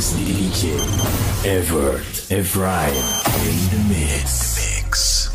hottest DJ, Evert Ephraim in the mix. mix.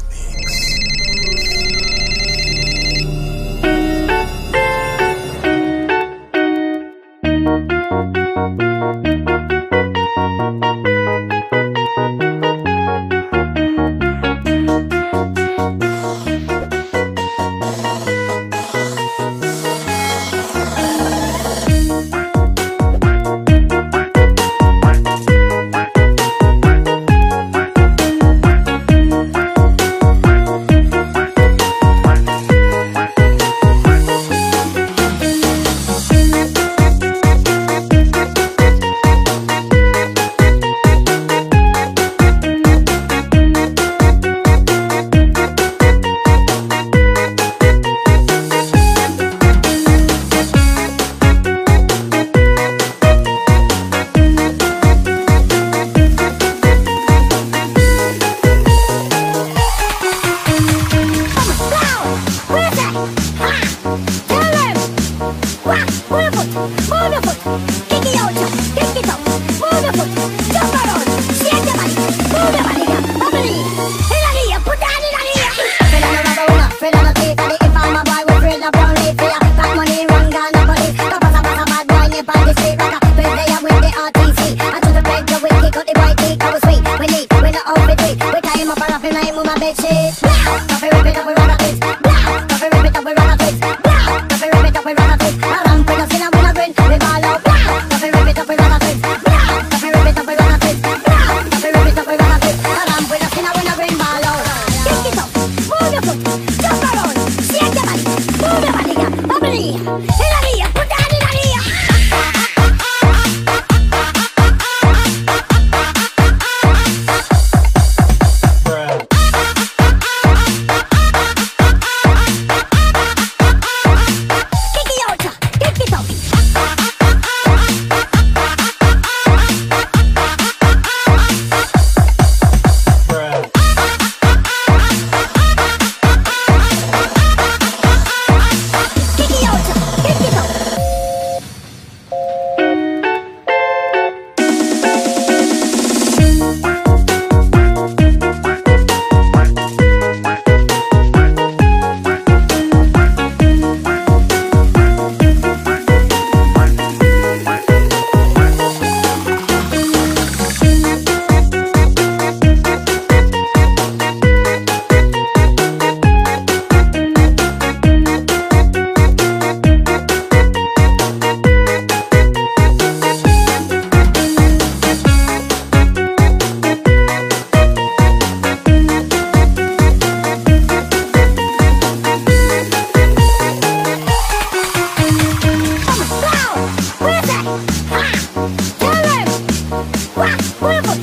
Wonderful. Kick it out. Kick it out. Wonderful. Jump around. Siete mani. Una manica. Up in here. In a knee. Put that in a knee. Fill on a rubber roller. Fill on a tape. And if I'm a boy, we'll fill up round leaf. Fill up that money. Run down the police. The boss of a bad boy. Nip on the street. Like a birthday. I'm with the RTC. I took the bread. The wind kick out the white teeth. I was sweet. We need. We not off the tweet. We tie him up and off him. I move my bitch shit. Wow. Stop it. Rip it up. And